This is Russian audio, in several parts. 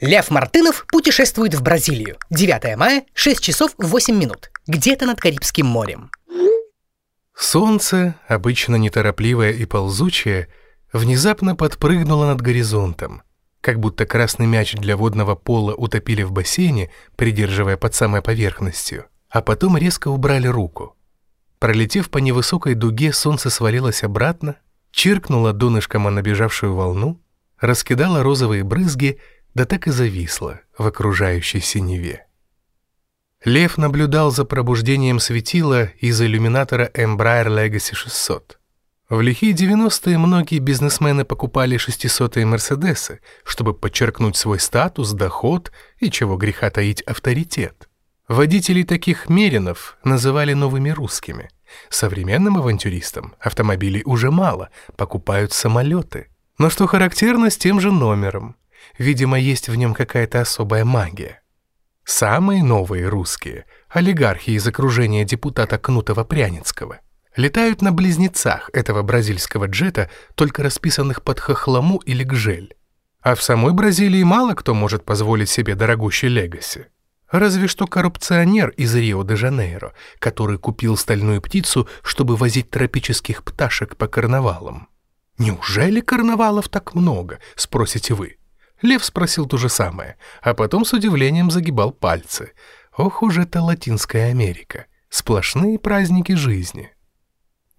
Лев Мартынов путешествует в Бразилию. 9 мая, 6 часов 8 минут. Где-то над Карибским морем. Солнце, обычно неторопливое и ползучее, внезапно подпрыгнуло над горизонтом, как будто красный мяч для водного пола утопили в бассейне, придерживая под самой поверхностью, а потом резко убрали руку. Пролетев по невысокой дуге, солнце свалилось обратно, чиркнуло донышком о набежавшую волну, раскидало розовые брызги да так и зависла в окружающей синеве. Лев наблюдал за пробуждением светила из иллюминатора Embraer Legacy 600. В лихие 90-е многие бизнесмены покупали 600-е Мерседесы, чтобы подчеркнуть свой статус, доход и, чего греха таить, авторитет. Водителей таких меринов называли новыми русскими. Современным авантюристам автомобилей уже мало, покупают самолеты. Но что характерно с тем же номером – Видимо, есть в нем какая-то особая магия. Самые новые русские, олигархи из окружения депутата Кнутова-Пряницкого, летают на близнецах этого бразильского джета, только расписанных под хохлому или гжель. А в самой Бразилии мало кто может позволить себе дорогущий легаси. Разве что коррупционер из Рио-де-Жанейро, который купил стальную птицу, чтобы возить тропических пташек по карнавалам. Неужели карнавалов так много, спросите вы? Лев спросил то же самое, а потом с удивлением загибал пальцы. Ох уж это Латинская Америка. Сплошные праздники жизни.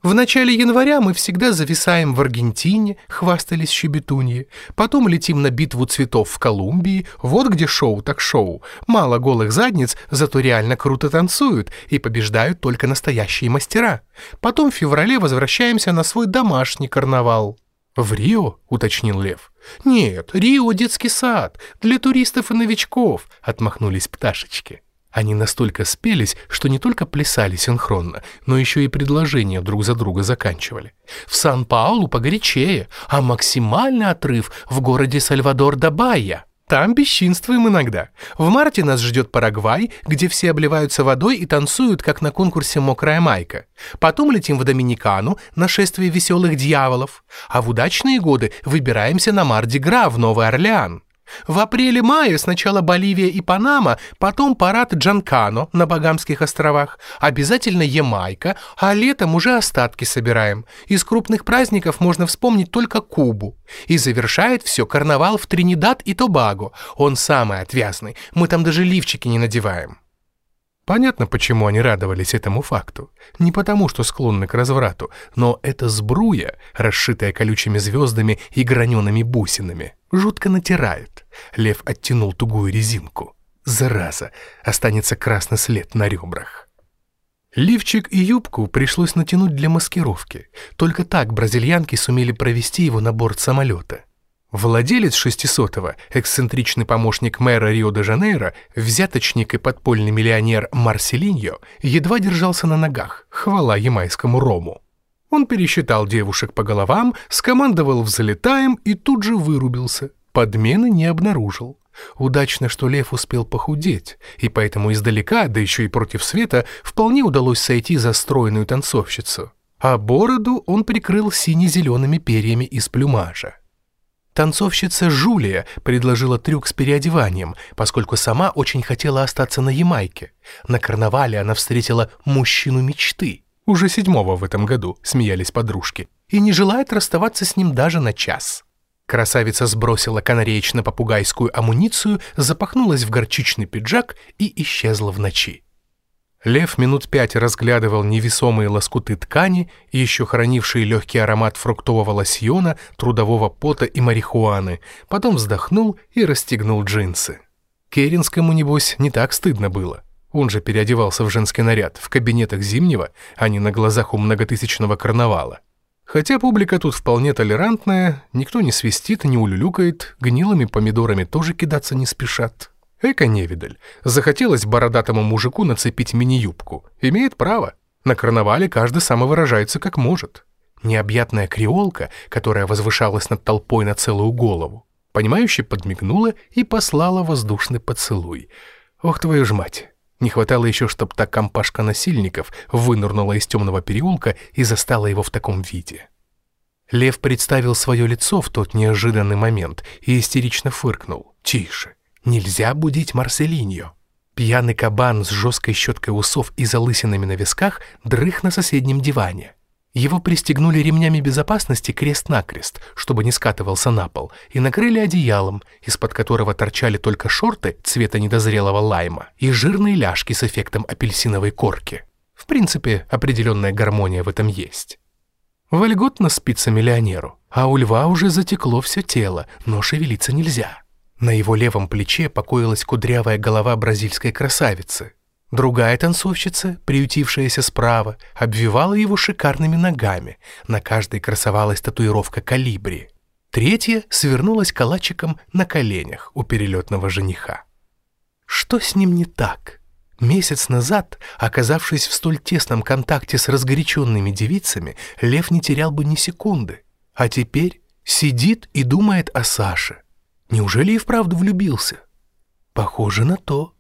В начале января мы всегда зависаем в Аргентине, хвастались щебетуньи. Потом летим на битву цветов в Колумбии. Вот где шоу так шоу. Мало голых задниц, зато реально круто танцуют и побеждают только настоящие мастера. Потом в феврале возвращаемся на свой домашний карнавал. «В Рио?» — уточнил Лев. «Нет, Рио — детский сад, для туристов и новичков», — отмахнулись пташечки. Они настолько спелись, что не только плясали синхронно, но еще и предложения друг за друга заканчивали. В Сан-Паулу погорячее, а максимальный отрыв в городе Сальвадор-да-Байя. Там бесчинствуем иногда. В марте нас ждет Парагвай, где все обливаются водой и танцуют, как на конкурсе «Мокрая майка». Потом летим в Доминикану, нашествие веселых дьяволов. А в удачные годы выбираемся на Марди-Гра в Новый Орлеан. В апреле-мае сначала Боливия и Панама, потом парад Джанкано на Багамских островах, обязательно Ямайка, а летом уже остатки собираем. Из крупных праздников можно вспомнить только Кубу. И завершает все карнавал в Тринидад и Тобаго. Он самый отвязный, мы там даже лифчики не надеваем. Понятно, почему они радовались этому факту. Не потому, что склонны к разврату, но это сбруя, расшитая колючими звездами и гранеными бусинами, жутко натирает. Лев оттянул тугую резинку. Зараза, останется красный след на ребрах. Лифчик и юбку пришлось натянуть для маскировки. Только так бразильянки сумели провести его на борт самолета. Владелец 600-го, эксцентричный помощник мэра Рио-де-Жанейро, взяточник и подпольный миллионер Марселиньо, едва держался на ногах, хвала ямайскому рому. Он пересчитал девушек по головам, скомандовал «взлетаем» и тут же вырубился. Подмены не обнаружил. Удачно, что Лев успел похудеть, и поэтому издалека, да еще и против света, вполне удалось сойти за стройную танцовщицу. А бороду он прикрыл сине-зелеными перьями из плюмажа. Танцовщица Жулия предложила трюк с переодеванием, поскольку сама очень хотела остаться на Ямайке. На карнавале она встретила мужчину мечты. Уже седьмого в этом году, смеялись подружки. И не желает расставаться с ним даже на час. Красавица сбросила канареечно-попугайскую амуницию, запахнулась в горчичный пиджак и исчезла в ночи. Лев минут пять разглядывал невесомые лоскуты ткани, еще хранившие легкий аромат фруктового лосьона, трудового пота и марихуаны, потом вздохнул и расстегнул джинсы. Керенскому, небось, не так стыдно было. Он же переодевался в женский наряд в кабинетах Зимнего, а не на глазах у многотысячного карнавала. Хотя публика тут вполне толерантная, никто не свистит, не улюлюкает, гнилыми помидорами тоже кидаться не спешат. Эко-невидаль. Захотелось бородатому мужику нацепить мини-юбку. Имеет право. На карнавале каждый самовыражается как может. Необъятная креолка, которая возвышалась над толпой на целую голову, понимающе подмигнула и послала воздушный поцелуй. Ох, твою ж мать! Не хватало еще, чтоб та компашка насильников вынырнула из темного переулка и застала его в таком виде. Лев представил свое лицо в тот неожиданный момент и истерично фыркнул. «Тише! Нельзя будить Марселиньо. Пьяный кабан с жесткой щеткой усов и залысинами на висках дрых на соседнем диване. Его пристегнули ремнями безопасности крест-накрест, чтобы не скатывался на пол, и накрыли одеялом, из-под которого торчали только шорты цвета недозрелого лайма и жирные ляжки с эффектом апельсиновой корки. В принципе, определенная гармония в этом есть. Вольготно спится миллионеру, а у льва уже затекло все тело, но шевелиться нельзя. На его левом плече покоилась кудрявая голова бразильской красавицы, Другая танцовщица, приютившаяся справа, обвивала его шикарными ногами. На каждой красовалась татуировка калибри. Третья свернулась калачиком на коленях у перелетного жениха. Что с ним не так? Месяц назад, оказавшись в столь тесном контакте с разгоряченными девицами, Лев не терял бы ни секунды. А теперь сидит и думает о Саше. Неужели и вправду влюбился? Похоже на то.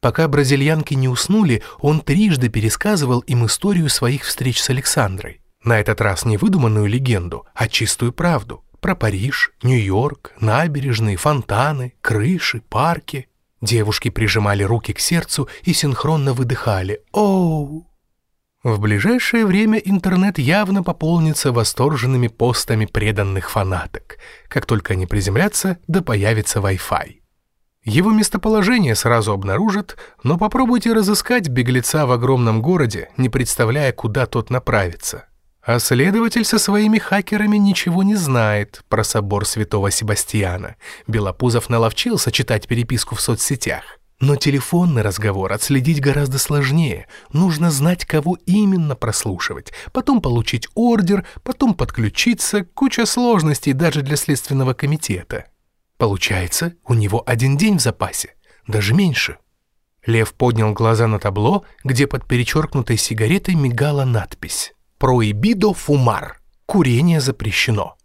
Пока бразильянки не уснули, он трижды пересказывал им историю своих встреч с Александрой. На этот раз не выдуманную легенду, а чистую правду. Про Париж, Нью-Йорк, набережные, фонтаны, крыши, парки. Девушки прижимали руки к сердцу и синхронно выдыхали «Оу!». В ближайшее время интернет явно пополнится восторженными постами преданных фанаток. Как только они приземлятся, да появится Wi-Fi. Его местоположение сразу обнаружат, но попробуйте разыскать беглеца в огромном городе, не представляя, куда тот направится. А следователь со своими хакерами ничего не знает про собор святого Себастьяна. Белопузов наловчился читать переписку в соцсетях. Но телефонный разговор отследить гораздо сложнее. Нужно знать, кого именно прослушивать, потом получить ордер, потом подключиться, куча сложностей даже для Следственного комитета. Получается, у него один день в запасе, даже меньше. Лев поднял глаза на табло, где под перечеркнутой сигаретой мигала надпись «Проибидо фумар» — «Курение запрещено».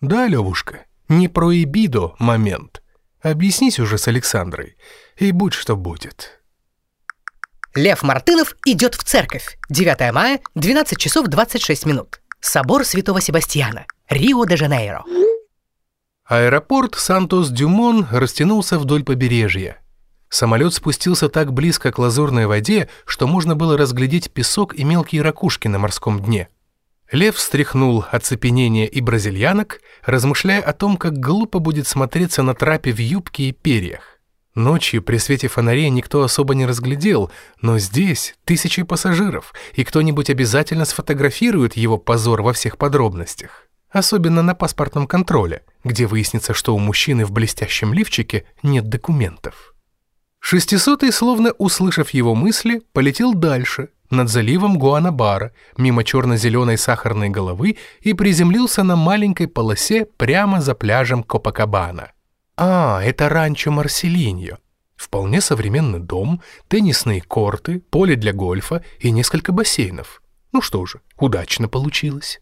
Да, Левушка, не проибидо момент. Объяснись уже с Александрой, и будь что будет. Лев Мартынов идет в церковь. 9 мая, 12 часов 26 минут. Собор Святого Себастьяна, Рио-де-Жанейро. Аэропорт Сантос-Дюмон растянулся вдоль побережья. Самолет спустился так близко к лазурной воде, что можно было разглядеть песок и мелкие ракушки на морском дне. Лев встряхнул оцепенение и бразильянок, размышляя о том, как глупо будет смотреться на трапе в юбке и перьях. Ночью при свете фонарей никто особо не разглядел, но здесь тысячи пассажиров, и кто-нибудь обязательно сфотографирует его позор во всех подробностях особенно на паспортном контроле, где выяснится, что у мужчины в блестящем лифчике нет документов. Шестисотый, словно услышав его мысли, полетел дальше, над заливом Гуанабара, мимо черно-зеленой сахарной головы и приземлился на маленькой полосе прямо за пляжем Копакабана. А, это ранчо Марселиньо. Вполне современный дом, теннисные корты, поле для гольфа и несколько бассейнов. Ну что же, удачно получилось.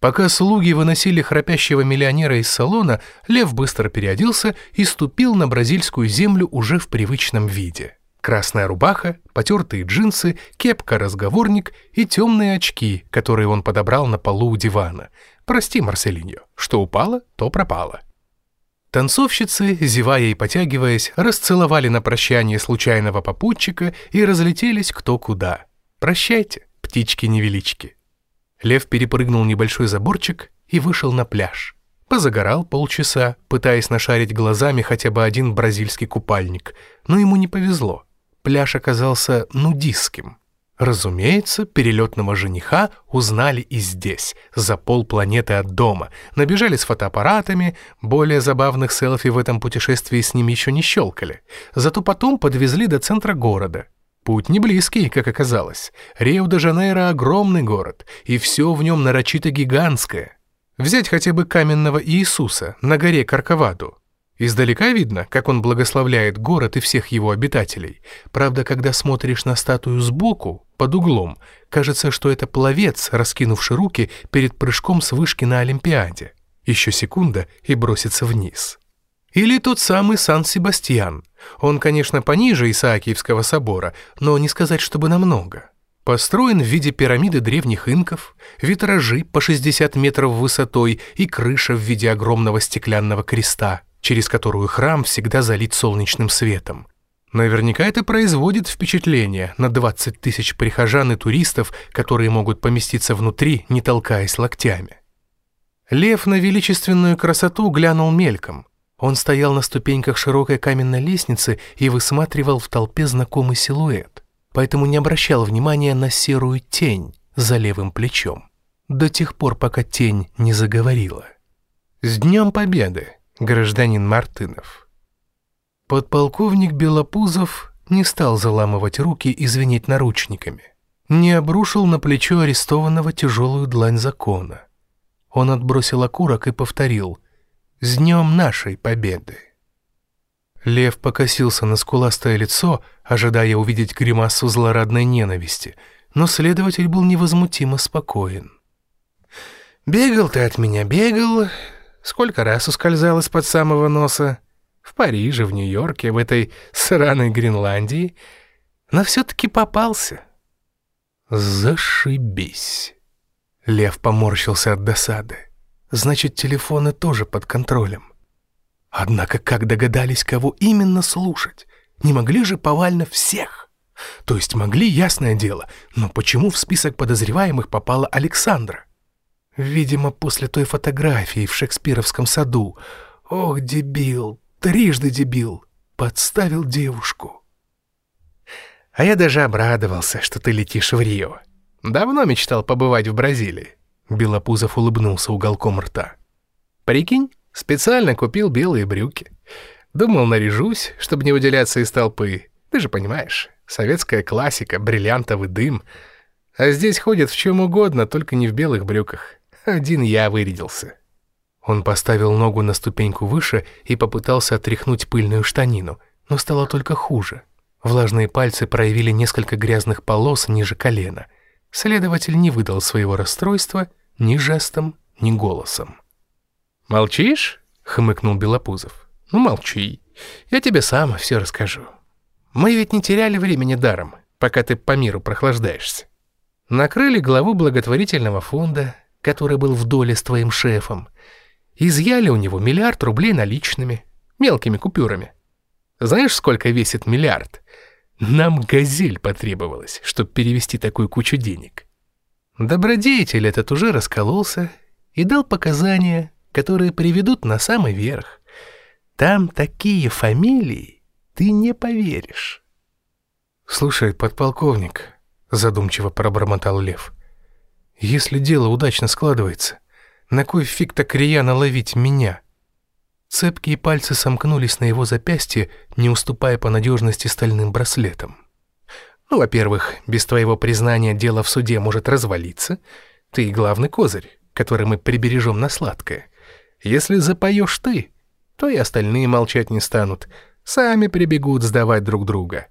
Пока слуги выносили храпящего миллионера из салона, Лев быстро переоделся и ступил на бразильскую землю уже в привычном виде. Красная рубаха, потертые джинсы, кепка-разговорник и темные очки, которые он подобрал на полу у дивана. Прости, Марселиньо, что упало, то пропало. Танцовщицы, зевая и потягиваясь, расцеловали на прощание случайного попутчика и разлетелись кто куда. Прощайте, птички-невелички. Лев перепрыгнул небольшой заборчик и вышел на пляж. Позагорал полчаса, пытаясь нашарить глазами хотя бы один бразильский купальник, но ему не повезло. Пляж оказался нудистским. Разумеется, перелетного жениха узнали и здесь, за полпланеты от дома. Набежали с фотоаппаратами, более забавных селфи в этом путешествии с ним еще не щелкали. Зато потом подвезли до центра города. Путь не близкий, как оказалось. Рио-де-Жанейро — огромный город, и все в нем нарочито гигантское. Взять хотя бы каменного Иисуса на горе Карковаду. Издалека видно, как он благословляет город и всех его обитателей. Правда, когда смотришь на статую сбоку, под углом, кажется, что это пловец, раскинувший руки перед прыжком с вышки на Олимпиаде. Еще секунда и бросится вниз. Или тот самый Сан-Себастьян. Он, конечно, пониже Исаакиевского собора, но не сказать, чтобы намного. Построен в виде пирамиды древних инков, витражи по 60 метров высотой и крыша в виде огромного стеклянного креста. Через которую храм всегда залит солнечным светом. Наверняка это производит впечатление на 20 тысяч прихожан и туристов, которые могут поместиться внутри, не толкаясь локтями. Лев на величественную красоту глянул мельком. Он стоял на ступеньках широкой каменной лестницы и высматривал в толпе знакомый силуэт, поэтому не обращал внимания на серую тень за левым плечом, до тех пор, пока тень не заговорила. «С Днем Победы, гражданин Мартынов!» Подполковник Белопузов не стал заламывать руки и звенеть наручниками, не обрушил на плечо арестованного тяжелую длань закона. Он отбросил окурок и повторил – с днем нашей победы!» Лев покосился на скуластое лицо, ожидая увидеть гримасу злорадной ненависти, но следователь был невозмутимо спокоен. «Бегал ты от меня, бегал. Сколько раз ускользал из-под самого носа? В Париже, в Нью-Йорке, в этой сраной Гренландии. Но все-таки попался». «Зашибись!» Лев поморщился от досады. Значит, телефоны тоже под контролем. Однако как догадались, кого именно слушать? Не могли же повально всех? То есть могли, ясное дело, но почему в список подозреваемых попала Александра? Видимо, после той фотографии в Шекспировском саду. Ох, дебил, трижды дебил, подставил девушку. А я даже обрадовался, что ты летишь в Рио. Давно мечтал побывать в Бразилии. Белопузов улыбнулся уголком рта. «Прикинь, специально купил белые брюки. Думал, наряжусь, чтобы не выделяться из толпы. Ты же понимаешь, советская классика, бриллиантовый дым. А здесь ходят в чем угодно, только не в белых брюках. Один я вырядился». Он поставил ногу на ступеньку выше и попытался отряхнуть пыльную штанину, но стало только хуже. Влажные пальцы проявили несколько грязных полос ниже колена. Следователь не выдал своего расстройства — ни жестом, ни голосом. «Молчишь?» — хмыкнул Белопузов. «Ну, молчи. Я тебе сам все расскажу. Мы ведь не теряли времени даром, пока ты по миру прохлаждаешься. Накрыли главу благотворительного фонда, который был в доле с твоим шефом. Изъяли у него миллиард рублей наличными, мелкими купюрами. Знаешь, сколько весит миллиард? Нам газель потребовалось, чтобы перевести такую кучу денег. Добродетель этот уже раскололся и дал показания, которые приведут на самый верх. Там такие фамилии, ты не поверишь. «Слушай, подполковник», — задумчиво пробормотал Лев, «если дело удачно складывается, на кой фиг так рьяно ловить меня?» Цепкие пальцы сомкнулись на его запястье, не уступая по надежности стальным браслетам. Ну, во-первых, без твоего признания дело в суде может развалиться. Ты главный козырь, который мы прибережем на сладкое. Если запоешь ты, то и остальные молчать не станут. Сами прибегут сдавать друг друга.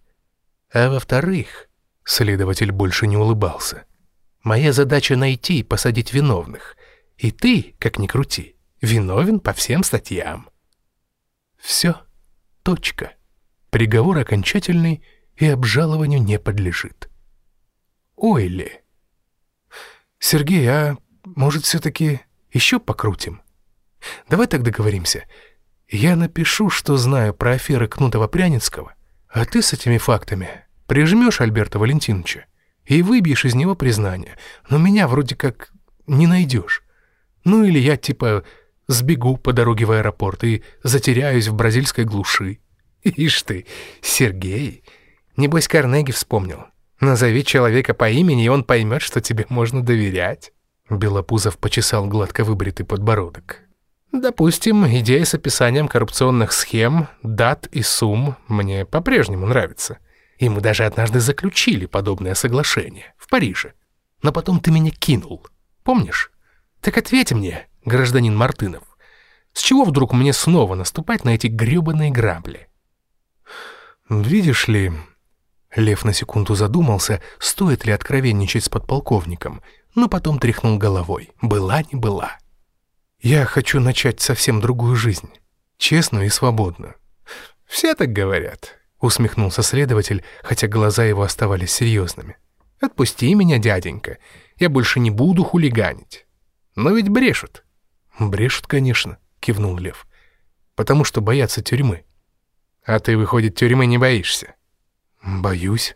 А во-вторых, следователь больше не улыбался. Моя задача найти и посадить виновных. И ты, как ни крути, виновен по всем статьям. Все. Точка. Приговор окончательный — и обжалованию не подлежит. Ой ли. Сергей, а может все-таки еще покрутим? Давай так договоримся. Я напишу, что знаю про аферы Кнутова-Пряницкого, а ты с этими фактами прижмешь Альберта Валентиновича и выбьешь из него признание, но меня вроде как не найдешь. Ну или я типа сбегу по дороге в аэропорт и затеряюсь в бразильской глуши. Ишь ты, Сергей, Небось, Карнеги вспомнил. Назови человека по имени, и он поймет, что тебе можно доверять. Белопузов почесал гладко выбритый подбородок. Допустим, идея с описанием коррупционных схем, дат и сумм мне по-прежнему нравится. И мы даже однажды заключили подобное соглашение в Париже. Но потом ты меня кинул. Помнишь? Так ответь мне, гражданин Мартынов, с чего вдруг мне снова наступать на эти грёбаные грабли? Видишь ли, Лев на секунду задумался, стоит ли откровенничать с подполковником, но потом тряхнул головой. Была не была. «Я хочу начать совсем другую жизнь. Честную и свободную». «Все так говорят», — усмехнулся следователь, хотя глаза его оставались серьезными. «Отпусти меня, дяденька. Я больше не буду хулиганить». «Но ведь брешут». «Брешут, конечно», — кивнул Лев. потому что боятся тюрьмы. А ты, выходит, тюрьмы не боишься? Боюсь.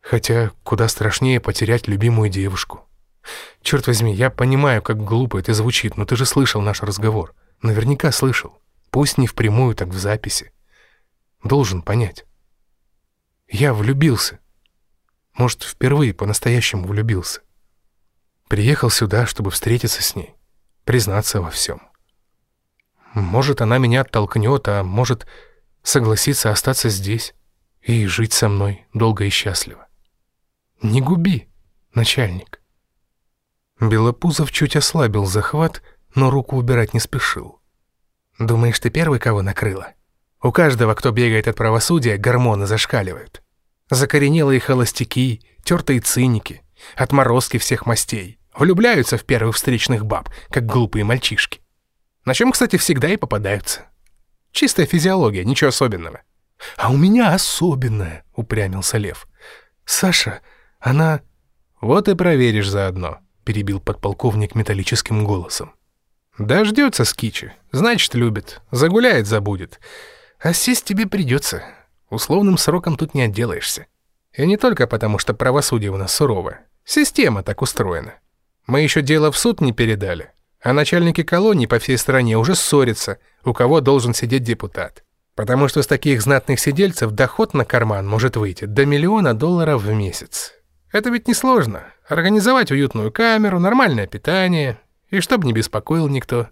Хотя куда страшнее потерять любимую девушку. Черт возьми, я понимаю, как глупо это звучит, но ты же слышал наш разговор. Наверняка слышал. Пусть не впрямую, так в записи. Должен понять. Я влюбился. Может, впервые по-настоящему влюбился. Приехал сюда, чтобы встретиться с ней, признаться во всем. Может, она меня оттолкнет, а может, согласится остаться здесь и жить со мной долго и счастливо. Не губи, начальник. Белопузов чуть ослабил захват, но руку убирать не спешил. Думаешь, ты первый, кого накрыла? У каждого, кто бегает от правосудия, гормоны зашкаливают. Закоренелые холостяки, тертые циники, отморозки всех мастей. Влюбляются в первых встречных баб, как глупые мальчишки. На чем, кстати, всегда и попадаются. Чистая физиология, ничего особенного. «А у меня особенная», — упрямился Лев. «Саша, она...» «Вот и проверишь заодно», — перебил подполковник металлическим голосом. «Дождется Скичи, значит, любит, загуляет, забудет. А сесть тебе придется. Условным сроком тут не отделаешься. И не только потому, что правосудие у нас суровое. Система так устроена. Мы еще дело в суд не передали, а начальники колоний по всей стране уже ссорятся, у кого должен сидеть депутат. Потому что с таких знатных сидельцев доход на карман может выйти до миллиона долларов в месяц. Это ведь несложно. Организовать уютную камеру, нормальное питание, и чтобы не беспокоил никто.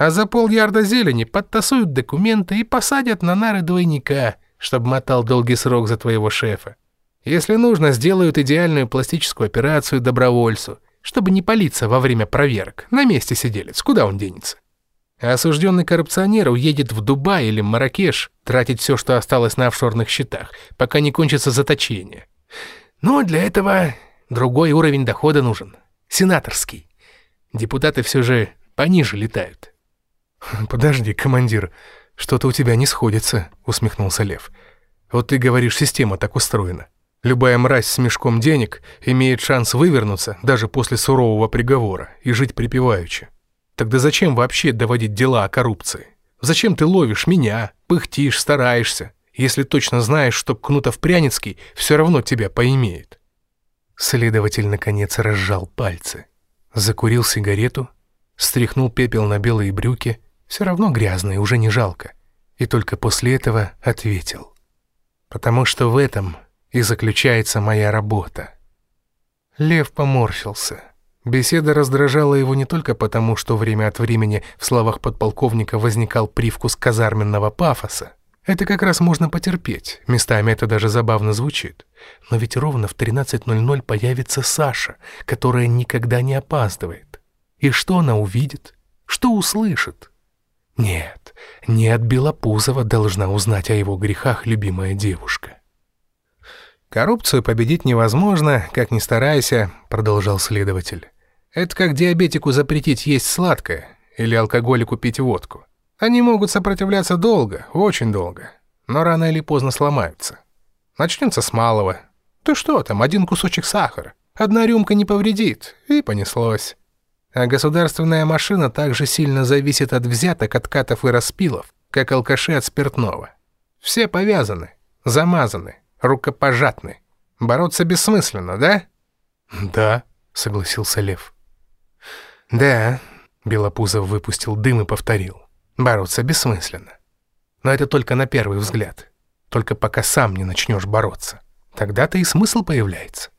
А за полярда зелени подтасуют документы и посадят на нары двойника, чтобы мотал долгий срок за твоего шефа. Если нужно, сделают идеальную пластическую операцию добровольцу, чтобы не палиться во время проверок. На месте сиделец, куда он денется? А осужденный коррупционер уедет в Дубай или Маракеш тратить все, что осталось на офшорных счетах, пока не кончится заточение. Но для этого другой уровень дохода нужен. Сенаторский. Депутаты все же пониже летают. «Подожди, командир, что-то у тебя не сходится», — усмехнулся Лев. «Вот ты говоришь, система так устроена. Любая мразь с мешком денег имеет шанс вывернуться даже после сурового приговора и жить припеваючи. Тогда зачем вообще доводить дела о коррупции? Зачем ты ловишь меня, пыхтишь, стараешься, если точно знаешь, что Кнутов-Пряницкий все равно тебя поимеет?» Следователь, наконец, разжал пальцы, закурил сигарету, стряхнул пепел на белые брюки, все равно грязные, уже не жалко, и только после этого ответил. «Потому что в этом и заключается моя работа». Лев поморщился. Беседа раздражала его не только потому, что время от времени в словах подполковника возникал привкус казарменного пафоса. Это как раз можно потерпеть, местами это даже забавно звучит. Но ведь ровно в 13.00 появится Саша, которая никогда не опаздывает. И что она увидит? Что услышит? Нет, не от Белопузова должна узнать о его грехах любимая девушка. «Коррупцию победить невозможно, как ни старайся», — продолжал следователь. «Это как диабетику запретить есть сладкое или алкоголику пить водку. Они могут сопротивляться долго, очень долго, но рано или поздно сломаются. Начнется с малого. Ты что там, один кусочек сахара, одна рюмка не повредит, и понеслось. А государственная машина также сильно зависит от взяток, откатов и распилов, как алкаши от спиртного. Все повязаны, замазаны, рукопожатны. Бороться бессмысленно, да?» «Да», — согласился Лев. «Да», — Белопузов выпустил дым и повторил. «Бороться бессмысленно. Но это только на первый взгляд. Только пока сам не начнешь бороться. Тогда-то и смысл появляется.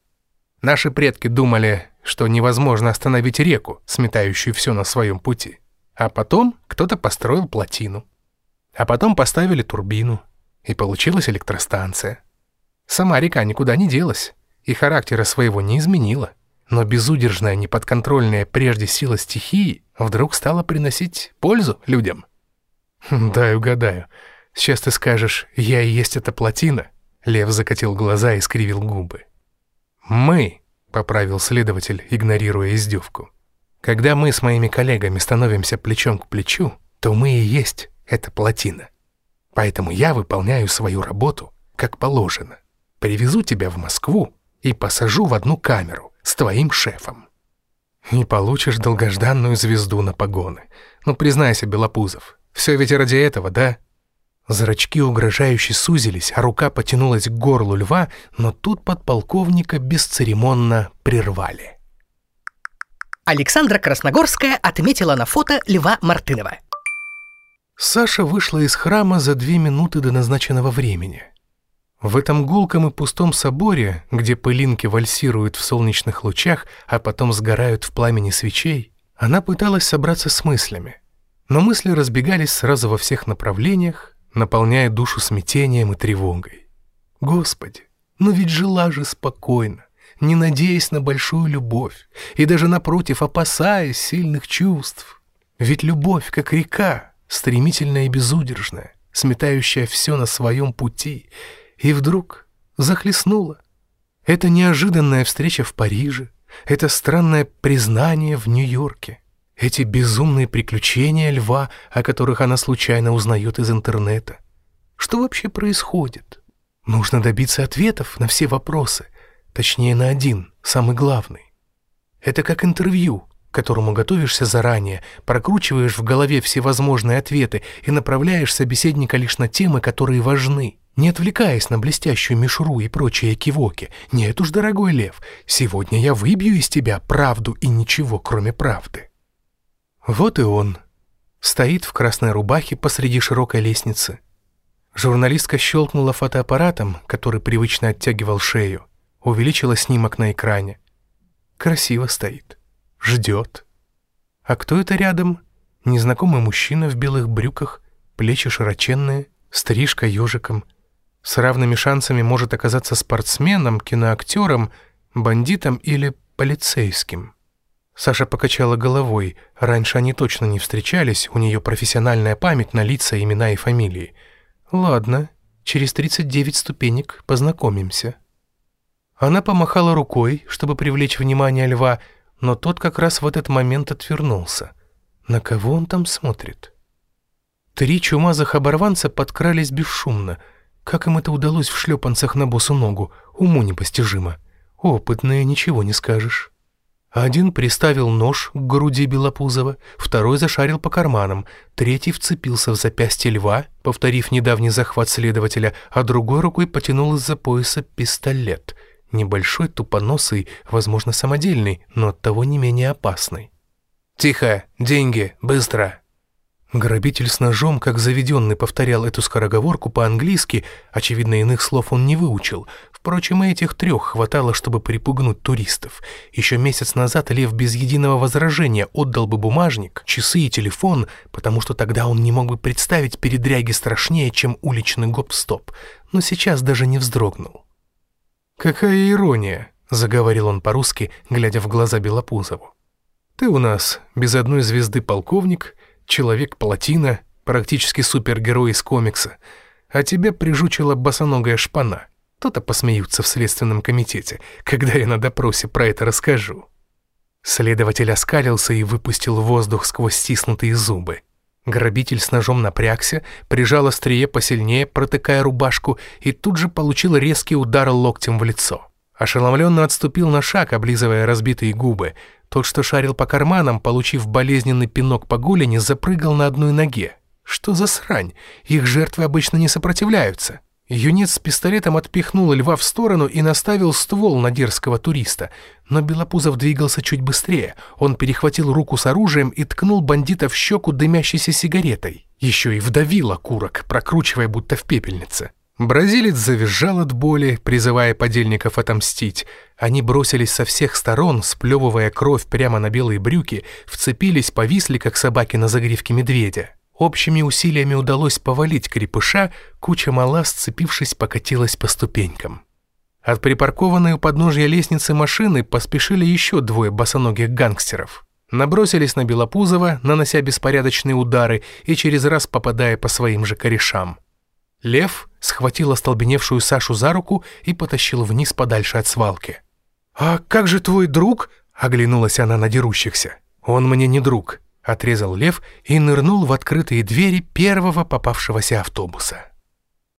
Наши предки думали, что невозможно остановить реку, сметающую все на своем пути. А потом кто-то построил плотину. А потом поставили турбину, и получилась электростанция. Сама река никуда не делась и характера своего не изменила. Но безудержная, неподконтрольная прежде сила стихии вдруг стала приносить пользу людям. Хм, «Дай угадаю. Сейчас ты скажешь, я и есть эта плотина?» Лев закатил глаза и скривил губы. «Мы», — поправил следователь, игнорируя издевку. «Когда мы с моими коллегами становимся плечом к плечу, то мы и есть эта плотина. Поэтому я выполняю свою работу как положено. Привезу тебя в Москву и посажу в одну камеру с твоим шефом. И получишь долгожданную звезду на погоны. Ну, признайся, Белопузов, Все ведь ради этого, да?» Зрачки угрожающе сузились, а рука потянулась к горлу льва, но тут подполковника бесцеремонно прервали. Александра Красногорская отметила на фото Льва Мартынова. Саша вышла из храма за две минуты до назначенного времени. В этом гулком и пустом соборе, где пылинки вальсируют в солнечных лучах, а потом сгорают в пламени свечей, она пыталась собраться с мыслями. Но мысли разбегались сразу во всех направлениях, наполняя душу смятением и тревогой. Господи, ну ведь жила же спокойно, не надеясь на большую любовь и даже напротив опасаясь сильных чувств. Ведь любовь, как река, стремительная и безудержная, сметающая все на своем пути, и вдруг захлестнула. Это неожиданная встреча в Париже, это странное признание в Нью-Йорке, эти безумные приключения льва, о которых она случайно узнает из интернета. Что вообще происходит? Нужно добиться ответов на все вопросы, точнее на один, самый главный. Это как интервью, к которому готовишься заранее, прокручиваешь в голове всевозможные ответы и направляешь собеседника лишь на темы, которые важны, не отвлекаясь на блестящую мишуру и прочие кивоки. Нет уж, дорогой лев, сегодня я выбью из тебя правду и ничего, кроме правды. Вот и он. Стоит в красной рубахе посреди широкой лестницы. Журналистка щелкнула фотоаппаратом, который привычно оттягивал шею, увеличила снимок на экране. Красиво стоит. Ждет. А кто это рядом? Незнакомый мужчина в белых брюках, плечи широченные, стрижка ежиком. С равными шансами может оказаться спортсменом, киноактером, бандитом или полицейским. Саша покачала головой. Раньше они точно не встречались, у нее профессиональная память на лица, имена и фамилии. Ладно, через 39 ступенек познакомимся. Она помахала рукой, чтобы привлечь внимание льва, но тот как раз в этот момент отвернулся. На кого он там смотрит? Три чумазых оборванца подкрались бесшумно. Как им это удалось в шлепанцах на босу ногу, уму непостижимо. Опытные, ничего не скажешь. Один приставил нож к груди Белопузова, второй зашарил по карманам, третий вцепился в запястье льва, повторив недавний захват следователя, а другой рукой потянул из-за пояса пистолет. Небольшой, тупоносый, возможно, самодельный, но оттого не менее опасный. «Тихо! Деньги! Быстро!» Грабитель с ножом, как заведенный, повторял эту скороговорку по-английски, очевидно, иных слов он не выучил. Впрочем, и этих трех хватало, чтобы припугнуть туристов. Еще месяц назад Лев без единого возражения отдал бы бумажник, часы и телефон, потому что тогда он не мог бы представить передряги страшнее, чем уличный гоп-стоп. Но сейчас даже не вздрогнул. «Какая ирония!» — заговорил он по-русски, глядя в глаза Белопузову. «Ты у нас без одной звезды полковник, человек-плотина, практически супергерой из комикса, а тебя прижучила босоногая шпана. То-то посмеются в следственном комитете, когда я на допросе про это расскажу». Следователь оскалился и выпустил воздух сквозь стиснутые зубы. Грабитель с ножом напрягся, прижал острие посильнее, протыкая рубашку, и тут же получил резкий удар локтем в лицо. Ошеломленно отступил на шаг, облизывая разбитые губы. Тот, что шарил по карманам, получив болезненный пинок по голени, запрыгал на одной ноге. Что за срань? Их жертвы обычно не сопротивляются. Юнец с пистолетом отпихнул льва в сторону и наставил ствол на дерзкого туриста. Но Белопузов двигался чуть быстрее. Он перехватил руку с оружием и ткнул бандита в щеку дымящейся сигаретой. Еще и вдавил окурок, прокручивая будто в пепельнице. Бразилец завизжал от боли, призывая подельников отомстить. Они бросились со всех сторон, сплевывая кровь прямо на белые брюки, вцепились, повисли, как собаки на загривке медведя. Общими усилиями удалось повалить крепыша, куча мала, сцепившись, покатилась по ступенькам. От припаркованной у подножья лестницы машины поспешили еще двое босоногих гангстеров. Набросились на Белопузова, нанося беспорядочные удары и через раз попадая по своим же корешам. Лев схватил остолбеневшую Сашу за руку и потащил вниз подальше от свалки. «А как же твой друг?» — оглянулась она на дерущихся. «Он мне не друг», — отрезал Лев и нырнул в открытые двери первого попавшегося автобуса.